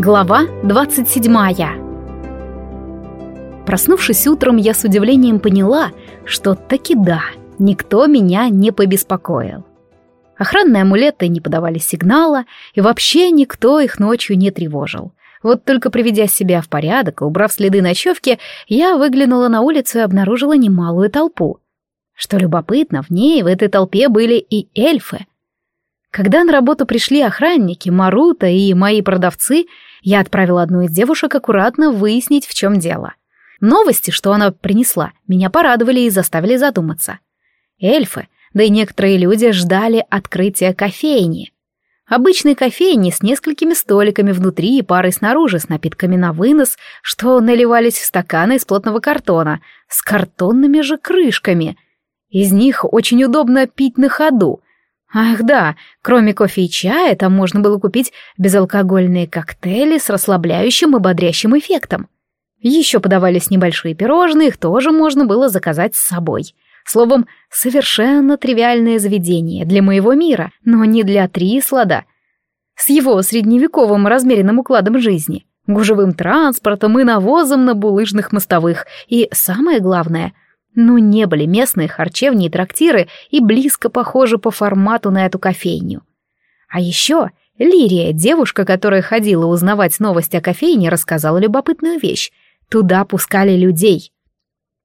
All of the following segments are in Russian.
Глава 27 Проснувшись утром, я с удивлением поняла, что таки да, никто меня не побеспокоил. Охранные амулеты не подавали сигнала, и вообще никто их ночью не тревожил. Вот только приведя себя в порядок и убрав следы ночевки, я выглянула на улицу и обнаружила немалую толпу. Что любопытно, в ней, в этой толпе были и эльфы — когда на работу пришли охранники, Марута и мои продавцы, я отправила одну из девушек аккуратно выяснить, в чем дело. Новости, что она принесла, меня порадовали и заставили задуматься. Эльфы, да и некоторые люди ждали открытия кофейни. Обычной кофейни с несколькими столиками внутри и парой снаружи с напитками на вынос, что наливались в стаканы из плотного картона, с картонными же крышками. Из них очень удобно пить на ходу — Ах да, кроме кофе и чая там можно было купить безалкогольные коктейли с расслабляющим и бодрящим эффектом. Еще подавались небольшие пирожные, их тоже можно было заказать с собой. Словом, совершенно тривиальное заведение для моего мира, но не для Трислада. С его средневековым размеренным укладом жизни, гужевым транспортом и навозом на булыжных мостовых, и, самое главное — ну, не были местные харчевни и трактиры и близко похожи по формату на эту кофейню. А еще Лирия, девушка, которая ходила узнавать новости о кофейне, рассказала любопытную вещь. Туда пускали людей.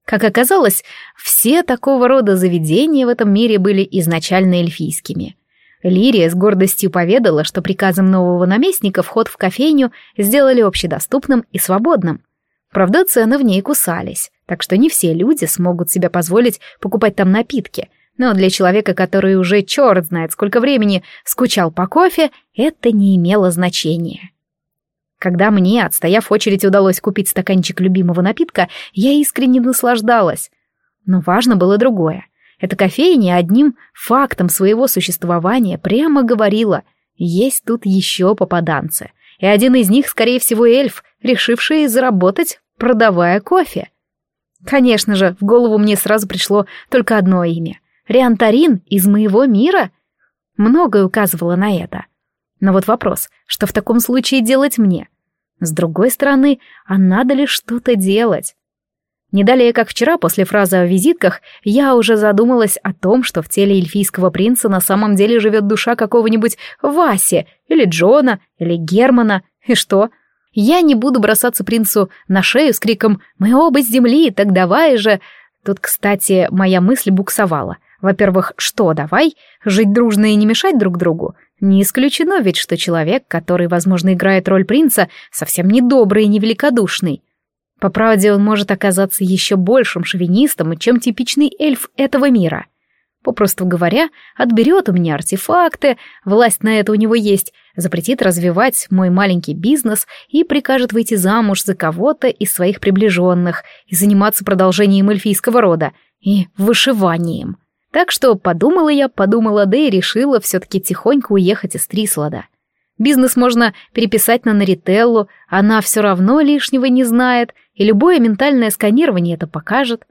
Как оказалось, все такого рода заведения в этом мире были изначально эльфийскими. Лирия с гордостью поведала, что приказом нового наместника вход в кофейню сделали общедоступным и свободным. Правда, цены в ней кусались так что не все люди смогут себе позволить покупать там напитки, но для человека, который уже черт знает сколько времени скучал по кофе, это не имело значения. Когда мне, отстояв очередь, удалось купить стаканчик любимого напитка, я искренне наслаждалась. Но важно было другое. Эта кофейня одним фактом своего существования прямо говорила, есть тут еще попаданцы. И один из них, скорее всего, эльф, решивший заработать, продавая кофе. Конечно же, в голову мне сразу пришло только одно имя. Риантарин из моего мира? Многое указывало на это. Но вот вопрос, что в таком случае делать мне? С другой стороны, а надо ли что-то делать? Не далее, как вчера, после фразы о визитках, я уже задумалась о том, что в теле эльфийского принца на самом деле живет душа какого-нибудь Васи, или Джона, или Германа, и что — я не буду бросаться принцу на шею с криком «Мы оба с земли, так давай же!» Тут, кстати, моя мысль буксовала. Во-первых, что давай? Жить дружно и не мешать друг другу? Не исключено ведь, что человек, который, возможно, играет роль принца, совсем не добрый и не великодушный. По правде, он может оказаться еще большим шовинистом, чем типичный эльф этого мира. Попросту говоря, отберет у меня артефакты, власть на это у него есть, запретит развивать мой маленький бизнес и прикажет выйти замуж за кого-то из своих приближенных и заниматься продолжением эльфийского рода и вышиванием. Так что подумала я, подумала, да и решила все-таки тихонько уехать из Трислада. Бизнес можно переписать на Нарителлу, она все равно лишнего не знает, и любое ментальное сканирование это покажет.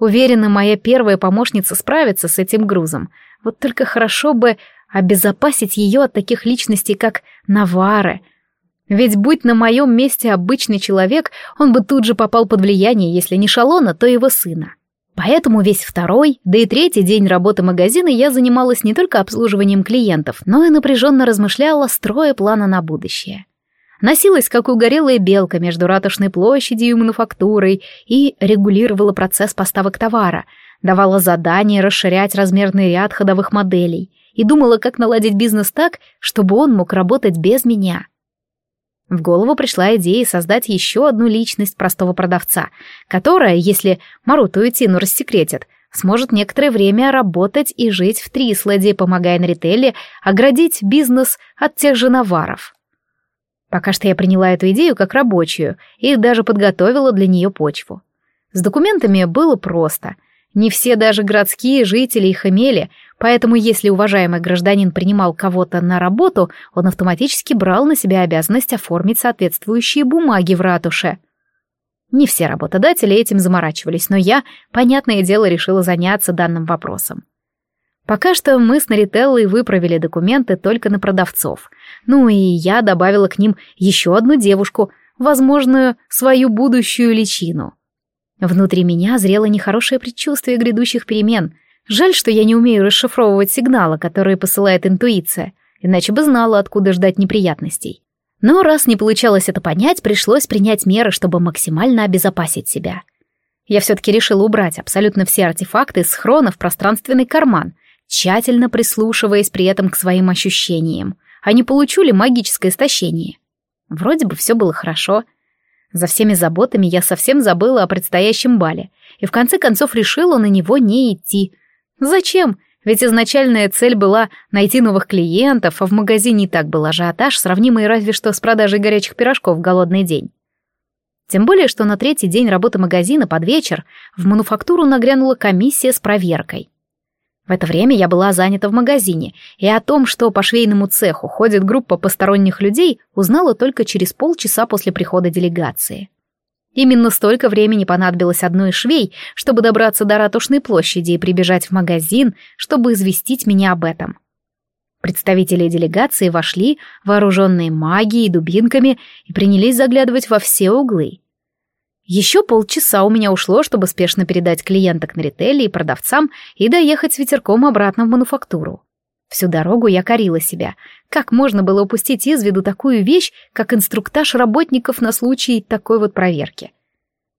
Уверена, моя первая помощница справится с этим грузом. Вот только хорошо бы обезопасить ее от таких личностей, как Навары. Ведь будь на моем месте обычный человек, он бы тут же попал под влияние, если не Шалона, то его сына. Поэтому весь второй, да и третий день работы магазина я занималась не только обслуживанием клиентов, но и напряженно размышляла, строя планы на будущее носилась, как угорелая белка, между ратушной площадью и мануфактурой и регулировала процесс поставок товара, давала задания расширять размерный ряд ходовых моделей и думала, как наладить бизнес так, чтобы он мог работать без меня. В голову пришла идея создать еще одну личность простого продавца, которая, если Маруту и Тину рассекретят, сможет некоторое время работать и жить в Трисладе, помогая на ритейле оградить бизнес от тех же наваров. Пока что я приняла эту идею как рабочую и даже подготовила для нее почву. С документами было просто. Не все даже городские жители их имели, поэтому если уважаемый гражданин принимал кого-то на работу, он автоматически брал на себя обязанность оформить соответствующие бумаги в ратуше. Не все работодатели этим заморачивались, но я, понятное дело, решила заняться данным вопросом. Пока что мы с Нарителлой выправили документы только на продавцов. Ну и я добавила к ним еще одну девушку, возможную свою будущую личину. Внутри меня зрело нехорошее предчувствие грядущих перемен. Жаль, что я не умею расшифровывать сигналы, которые посылает интуиция, иначе бы знала, откуда ждать неприятностей. Но раз не получалось это понять, пришлось принять меры, чтобы максимально обезопасить себя. Я все-таки решила убрать абсолютно все артефакты с хрона в пространственный карман, тщательно прислушиваясь при этом к своим ощущениям, а не получу ли магическое истощение. Вроде бы все было хорошо. За всеми заботами я совсем забыла о предстоящем бале, и в конце концов решила на него не идти. Зачем? Ведь изначальная цель была найти новых клиентов, а в магазине и так был ажиотаж, сравнимый разве что с продажей горячих пирожков в голодный день. Тем более, что на третий день работы магазина под вечер в мануфактуру нагрянула комиссия с проверкой. В это время я была занята в магазине, и о том, что по швейному цеху ходит группа посторонних людей, узнала только через полчаса после прихода делегации. Именно столько времени понадобилось одной швей, чтобы добраться до Ратушной площади и прибежать в магазин, чтобы известить меня об этом. Представители делегации вошли, вооруженные магией и дубинками, и принялись заглядывать во все углы. Еще полчаса у меня ушло, чтобы спешно передать клиенток на ритейле и продавцам и доехать с ветерком обратно в мануфактуру. Всю дорогу я корила себя. Как можно было упустить из виду такую вещь, как инструктаж работников на случай такой вот проверки?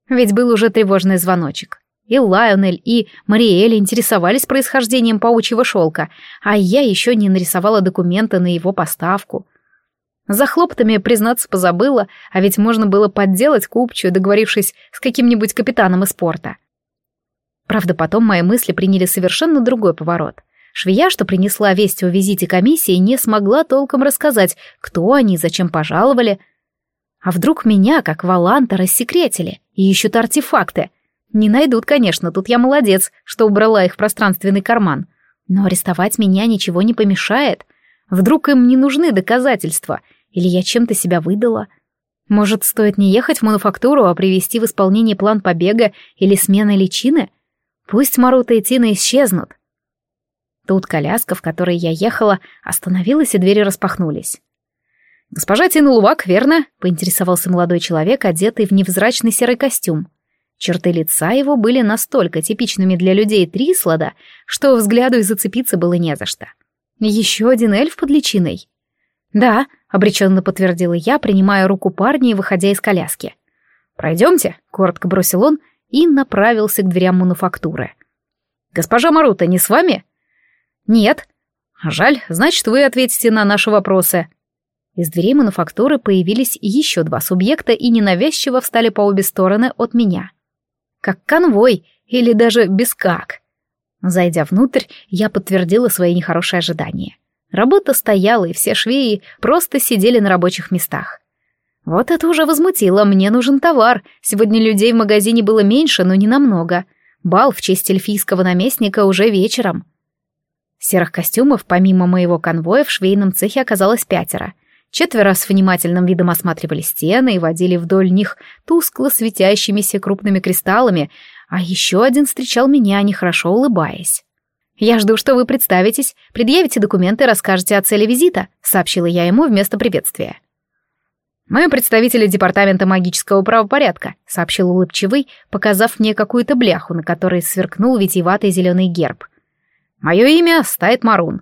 Ведь был уже тревожный звоночек. И Лайонель, и Мариэль интересовались происхождением паучьего шелка, а я еще не нарисовала документы на его поставку. За хлопотами, признаться, позабыла, а ведь можно было подделать купчую, договорившись с каким-нибудь капитаном из порта. Правда, потом мои мысли приняли совершенно другой поворот. Швея, что принесла весть о визите комиссии, не смогла толком рассказать, кто они, зачем пожаловали. А вдруг меня, как Валанта, рассекретили и ищут артефакты? Не найдут, конечно, тут я молодец, что убрала их в пространственный карман. Но арестовать меня ничего не помешает. Вдруг им не нужны доказательства — или я чем-то себя выдала? Может, стоит не ехать в мануфактуру, а привести в исполнение план побега или смены личины? Пусть Марута и Тина исчезнут. Тут коляска, в которой я ехала, остановилась, и двери распахнулись. «Госпожа Тина Лувак, верно?» — поинтересовался молодой человек, одетый в невзрачный серый костюм. Черты лица его были настолько типичными для людей Трислада, что взгляду и зацепиться было не за что. Еще один эльф под личиной. «Да», — обреченно подтвердила я, принимая руку парня и выходя из коляски. «Пройдемте», — коротко бросил он и направился к дверям мануфактуры. «Госпожа Марута не с вами?» «Нет». «Жаль, значит, вы ответите на наши вопросы». Из дверей мануфактуры появились еще два субъекта и ненавязчиво встали по обе стороны от меня. Как конвой, или даже без как. Зайдя внутрь, я подтвердила свои нехорошие ожидания. Работа стояла, и все швеи просто сидели на рабочих местах. Вот это уже возмутило, мне нужен товар. Сегодня людей в магазине было меньше, но не намного. Бал в честь эльфийского наместника уже вечером. Серых костюмов, помимо моего конвоя, в швейном цехе оказалось пятеро. Четверо с внимательным видом осматривали стены и водили вдоль них тускло светящимися крупными кристаллами, а еще один встречал меня, нехорошо улыбаясь. «Я жду, что вы представитесь, предъявите документы и расскажете о цели визита», сообщила я ему вместо приветствия. «Мы представители Департамента магического правопорядка», — сообщил улыбчивый, показав мне какую-то бляху, на которой сверкнул витиеватый зеленый герб. «Мое имя Стайт Марун.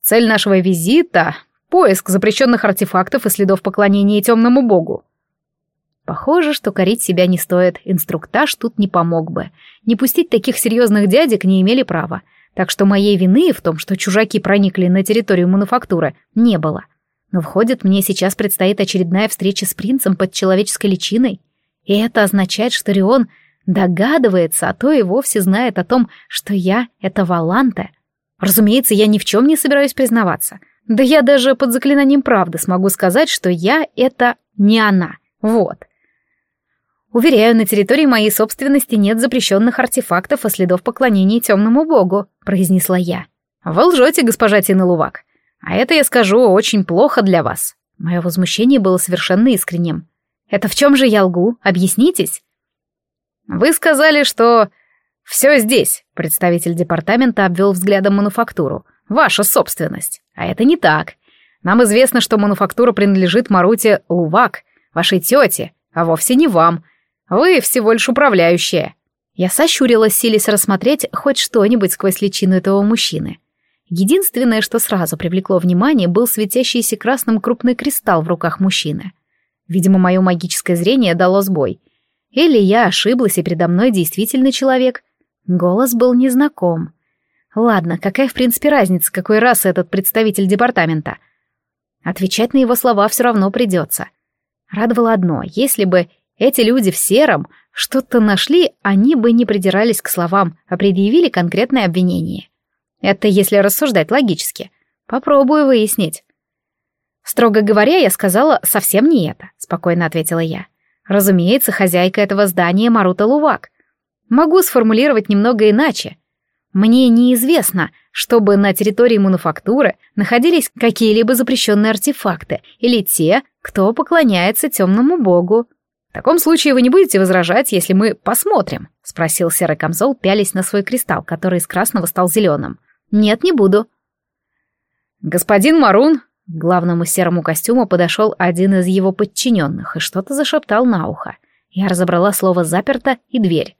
Цель нашего визита — поиск запрещенных артефактов и следов поклонения темному богу». Похоже, что корить себя не стоит, инструктаж тут не помог бы. Не пустить таких серьезных дядек не имели права, так что моей вины в том, что чужаки проникли на территорию мануфактуры, не было. Но входит, мне сейчас предстоит очередная встреча с принцем под человеческой личиной. И это означает, что Рион догадывается, а то и вовсе знает о том, что я — это Валанте. Разумеется, я ни в чем не собираюсь признаваться. Да я даже под заклинанием правды смогу сказать, что я — это не она. Вот. «Уверяю, на территории моей собственности нет запрещенных артефактов и следов поклонения темному богу», — произнесла я. «Вы лжете, госпожа Тина Лувак. А это, я скажу, очень плохо для вас». Мое возмущение было совершенно искренним. «Это в чем же я лгу? Объяснитесь?» «Вы сказали, что «Все здесь», — представитель департамента обвел взглядом мануфактуру. «Ваша собственность. А это не так. Нам известно, что мануфактура принадлежит Маруте Лувак, вашей тете, а вовсе не вам. Вы всего лишь управляющая». Я сощурилась, силясь рассмотреть хоть что-нибудь сквозь личину этого мужчины. Единственное, что сразу привлекло внимание, был светящийся красным крупный кристалл в руках мужчины. Видимо, мое магическое зрение дало сбой. Или я ошиблась, и передо мной действительно человек. Голос был незнаком. Ладно, какая в принципе разница, какой раз этот представитель департамента? Отвечать на его слова все равно придется. Радовало одно, если бы эти люди в сером что-то нашли, они бы не придирались к словам, а предъявили конкретное обвинение. Это если рассуждать логически. Попробую выяснить. Строго говоря, я сказала совсем не это, спокойно ответила я. Разумеется, хозяйка этого здания Марута Лувак. Могу сформулировать немного иначе. Мне неизвестно, чтобы на территории мануфактуры находились какие-либо запрещенные артефакты или те, кто поклоняется темному богу. «В таком случае вы не будете возражать, если мы посмотрим?» — спросил серый камзол, пялись на свой кристалл, который из красного стал зеленым. «Нет, не буду». «Господин Марун!» К главному серому костюму подошел один из его подчиненных и что-то зашептал на ухо. Я разобрала слово «заперто» и «дверь».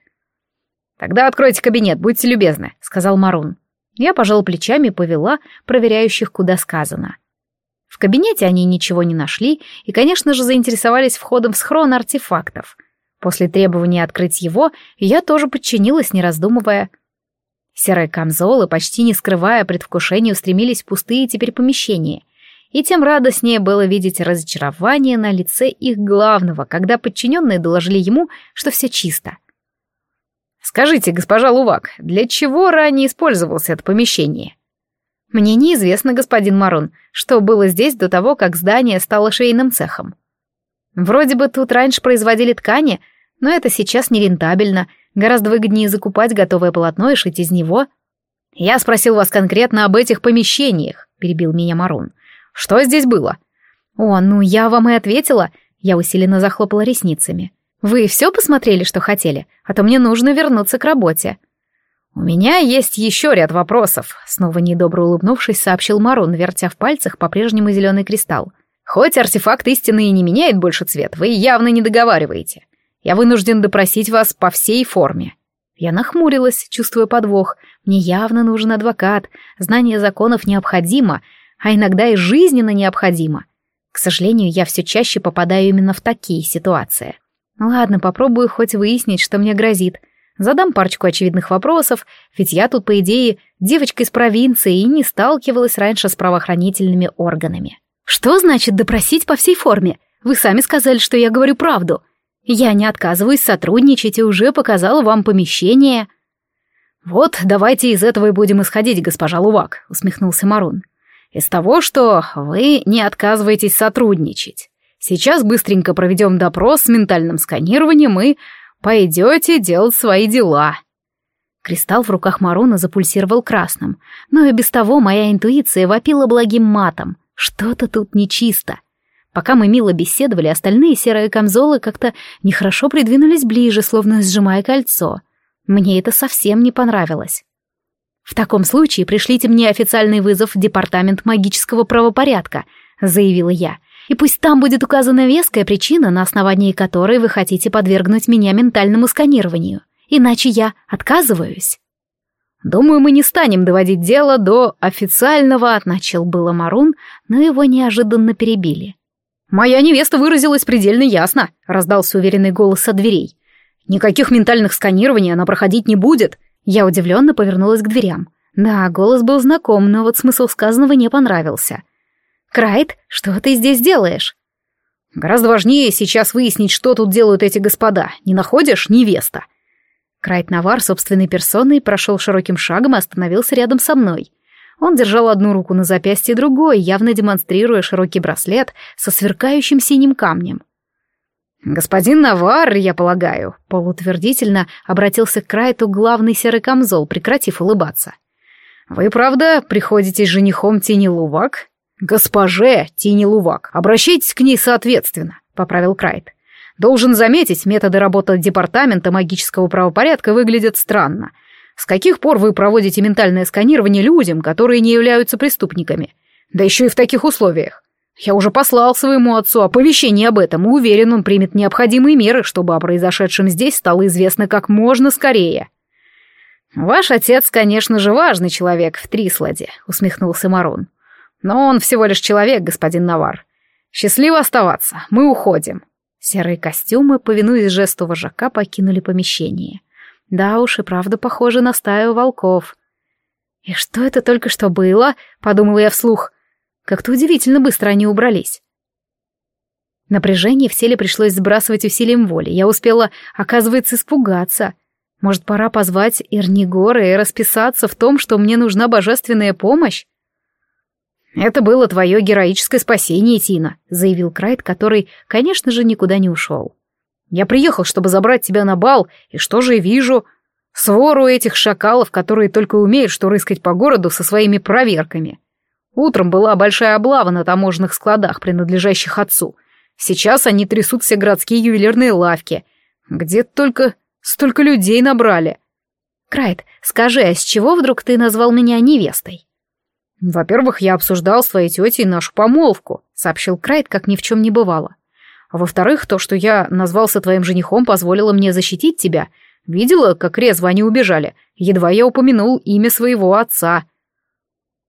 «Тогда откройте кабинет, будьте любезны», — сказал Марун. Я пожал плечами и повела проверяющих, куда сказано. В кабинете они ничего не нашли и, конечно же, заинтересовались входом в схрон артефактов. После требования открыть его, я тоже подчинилась, не раздумывая. Серые камзолы, почти не скрывая предвкушения, устремились в пустые теперь помещения. И тем радостнее было видеть разочарование на лице их главного, когда подчиненные доложили ему, что все чисто. «Скажите, госпожа Лувак, для чего ранее использовалось это помещение?» Мне неизвестно, господин Марун, что было здесь до того, как здание стало швейным цехом. Вроде бы тут раньше производили ткани, но это сейчас нерентабельно, гораздо выгоднее закупать готовое полотно и шить из него. Я спросил вас конкретно об этих помещениях, перебил меня Марун. Что здесь было? О, ну я вам и ответила. Я усиленно захлопала ресницами. Вы все посмотрели, что хотели, а то мне нужно вернуться к работе. «У меня есть еще ряд вопросов», — снова недобро улыбнувшись, сообщил Марун, вертя в пальцах по-прежнему зеленый кристалл. «Хоть артефакт истины и не меняет больше цвет, вы явно не договариваете. Я вынужден допросить вас по всей форме». Я нахмурилась, чувствуя подвох. Мне явно нужен адвокат, знание законов необходимо, а иногда и жизненно необходимо. К сожалению, я все чаще попадаю именно в такие ситуации. Ладно, попробую хоть выяснить, что мне грозит — Задам парочку очевидных вопросов, ведь я тут, по идее, девочка из провинции и не сталкивалась раньше с правоохранительными органами. Что значит допросить по всей форме? Вы сами сказали, что я говорю правду. Я не отказываюсь сотрудничать и уже показала вам помещение. Вот давайте из этого и будем исходить, госпожа Лувак, усмехнулся Марун. Из того, что вы не отказываетесь сотрудничать. Сейчас быстренько проведем допрос с ментальным сканированием и Пойдете делать свои дела». Кристалл в руках Маруна запульсировал красным, но и без того моя интуиция вопила благим матом. Что-то тут нечисто. Пока мы мило беседовали, остальные серые камзолы как-то нехорошо придвинулись ближе, словно сжимая кольцо. Мне это совсем не понравилось. «В таком случае пришлите мне официальный вызов в Департамент магического правопорядка», — заявила я, — и пусть там будет указана веская причина, на основании которой вы хотите подвергнуть меня ментальному сканированию. Иначе я отказываюсь. Думаю, мы не станем доводить дело до официального, начал было Марун, но его неожиданно перебили. Моя невеста выразилась предельно ясно, раздался уверенный голос от дверей. Никаких ментальных сканирований она проходить не будет. Я удивленно повернулась к дверям. Да, голос был знаком, но вот смысл сказанного не понравился. «Крайт, что ты здесь делаешь?» «Гораздо важнее сейчас выяснить, что тут делают эти господа. Не находишь, невеста?» Крайт Навар собственной персоной прошел широким шагом и остановился рядом со мной. Он держал одну руку на запястье другой, явно демонстрируя широкий браслет со сверкающим синим камнем. «Господин Навар, я полагаю», — полутвердительно обратился к Крайту главный серый камзол, прекратив улыбаться. «Вы, правда, приходите с женихом Тени Лувак?» «Госпоже Тини Лувак, обращайтесь к ней соответственно», — поправил Крайт. Должен заметить, методы работы департамента магического правопорядка выглядят странно. С каких пор вы проводите ментальное сканирование людям, которые не являются преступниками? Да еще и в таких условиях. Я уже послал своему отцу оповещение об этом и уверен, он примет необходимые меры, чтобы о произошедшем здесь стало известно как можно скорее. «Ваш отец, конечно же, важный человек в Трисладе», — усмехнулся Марон. «Но он всего лишь человек, господин Навар. Счастливо оставаться, мы уходим». Серые костюмы, повинуясь жесту вожака, покинули помещение. Да уж, и правда похоже на стаю волков. «И что это только что было?» — подумала я вслух. Как-то удивительно быстро они убрались. Напряжение в теле пришлось сбрасывать усилием воли. Я успела, оказывается, испугаться. Может, пора позвать Эрнигора и расписаться в том, что мне нужна божественная помощь? «Это было твое героическое спасение, Тина», — заявил Крайт, который, конечно же, никуда не ушел. «Я приехал, чтобы забрать тебя на бал, и что же вижу? Свору этих шакалов, которые только умеют что рыскать по городу со своими проверками. Утром была большая облава на таможенных складах, принадлежащих отцу. Сейчас они трясут все городские ювелирные лавки. Где только столько людей набрали». «Крайт, скажи, а с чего вдруг ты назвал меня невестой?» «Во-первых, я обсуждал с твоей тетей нашу помолвку», — сообщил Крайт, как ни в чем не бывало. «А во-вторых, то, что я назвался твоим женихом, позволило мне защитить тебя. Видела, как резво они убежали? Едва я упомянул имя своего отца».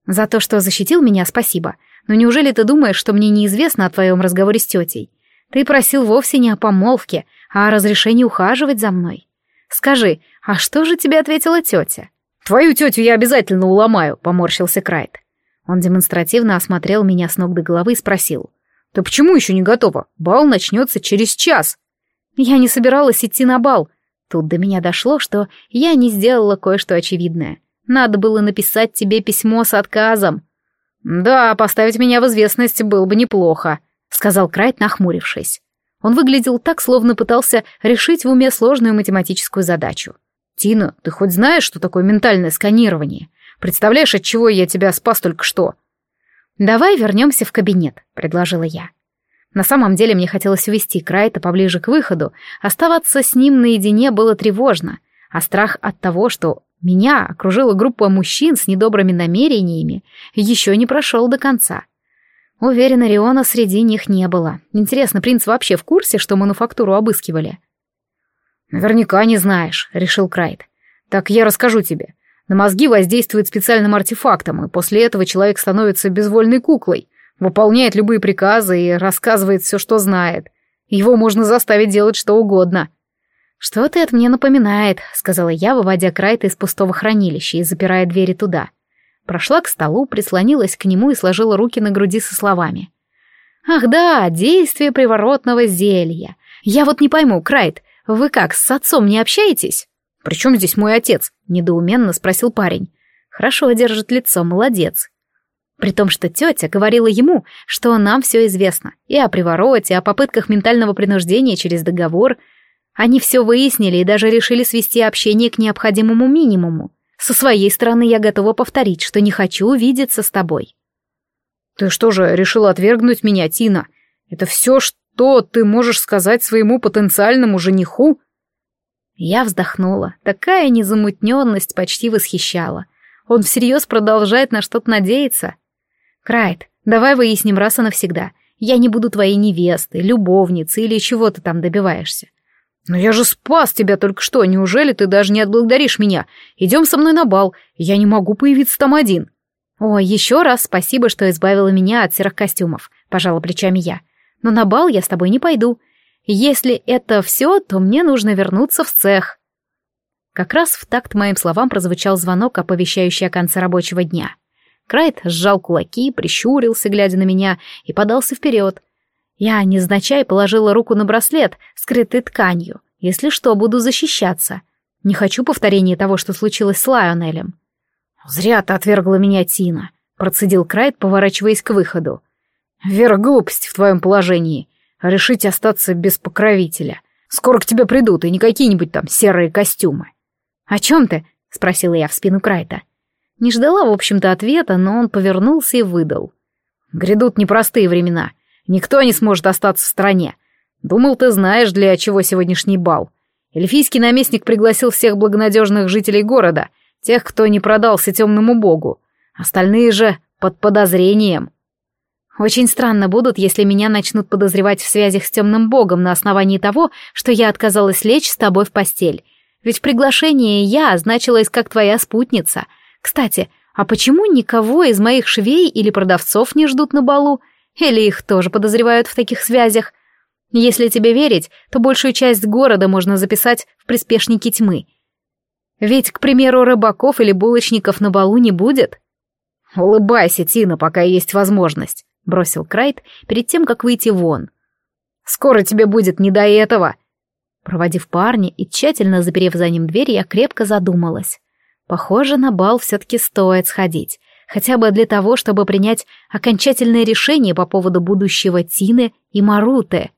«За то, что защитил меня, спасибо. Но неужели ты думаешь, что мне неизвестно о твоем разговоре с тетей? Ты просил вовсе не о помолвке, а о разрешении ухаживать за мной. Скажи, а что же тебе ответила тетя?» «Твою тетю я обязательно уломаю», — поморщился Крайт. Он демонстративно осмотрел меня с ног до головы и спросил. «Ты почему еще не готова? Бал начнется через час». Я не собиралась идти на бал. Тут до меня дошло, что я не сделала кое-что очевидное. Надо было написать тебе письмо с отказом. «Да, поставить меня в известность было бы неплохо», — сказал Крайт, нахмурившись. Он выглядел так, словно пытался решить в уме сложную математическую задачу. «Тина, ты хоть знаешь, что такое ментальное сканирование? Представляешь, от чего я тебя спас только что?» «Давай вернемся в кабинет», — предложила я. На самом деле мне хотелось увести Крайта поближе к выходу, оставаться с ним наедине было тревожно, а страх от того, что меня окружила группа мужчин с недобрыми намерениями, еще не прошел до конца. Уверена, Риона среди них не было. Интересно, принц вообще в курсе, что мануфактуру обыскивали? «Наверняка не знаешь», — решил Крайт. «Так я расскажу тебе. На мозги воздействует специальным артефактом, и после этого человек становится безвольной куклой, выполняет любые приказы и рассказывает все, что знает. Его можно заставить делать что угодно». «Что-то это мне напоминает», — сказала я, выводя Крайта из пустого хранилища и запирая двери туда. Прошла к столу, прислонилась к нему и сложила руки на груди со словами. «Ах да, действие приворотного зелья. Я вот не пойму, Крайт, вы как, с отцом не общаетесь?» «При чем здесь мой отец?» — недоуменно спросил парень. «Хорошо держит лицо, молодец». При том, что тетя говорила ему, что нам все известно, и о привороте, и о попытках ментального принуждения через договор. Они все выяснили и даже решили свести общение к необходимому минимуму. Со своей стороны я готова повторить, что не хочу увидеться с тобой. «Ты что же, решила отвергнуть меня, Тина? Это все, что...» что ты можешь сказать своему потенциальному жениху?» Я вздохнула. Такая незамутненность почти восхищала. Он всерьез продолжает на что-то надеяться. «Крайт, давай выясним раз и навсегда. Я не буду твоей невестой, любовницей или чего ты там добиваешься. «Но я же спас тебя только что, неужели ты даже не отблагодаришь меня? Идем со мной на бал, я не могу появиться там один». «О, еще раз спасибо, что избавила меня от серых костюмов», — пожала плечами я но на бал я с тобой не пойду. Если это все, то мне нужно вернуться в цех». Как раз в такт моим словам прозвучал звонок, оповещающий о конце рабочего дня. Крайт сжал кулаки, прищурился, глядя на меня, и подался вперед. Я, незначай, положила руку на браслет, скрытый тканью. Если что, буду защищаться. Не хочу повторения того, что случилось с Лайонелем. «Зря ты отвергла меня, Тина», — процедил Крайт, поворачиваясь к выходу. Вера, глупость в твоем положении. Решить остаться без покровителя. Скоро к тебе придут, и не какие-нибудь там серые костюмы. «О чем ты?» — спросила я в спину Крайта. Не ждала, в общем-то, ответа, но он повернулся и выдал. «Грядут непростые времена. Никто не сможет остаться в стране. Думал, ты знаешь, для чего сегодняшний бал. Эльфийский наместник пригласил всех благонадежных жителей города, тех, кто не продался темному богу. Остальные же под подозрением. Очень странно будут, если меня начнут подозревать в связях с темным богом на основании того, что я отказалась лечь с тобой в постель. Ведь приглашение «я» значилось как твоя спутница. Кстати, а почему никого из моих швей или продавцов не ждут на балу? Или их тоже подозревают в таких связях? Если тебе верить, то большую часть города можно записать в приспешники тьмы. Ведь, к примеру, рыбаков или булочников на балу не будет. «Улыбайся, Тина, пока есть возможность», — бросил Крайт перед тем, как выйти вон. «Скоро тебе будет не до этого». Проводив парня и тщательно заперев за ним дверь, я крепко задумалась. Похоже, на бал все-таки стоит сходить, хотя бы для того, чтобы принять окончательное решение по поводу будущего Тины и Маруты.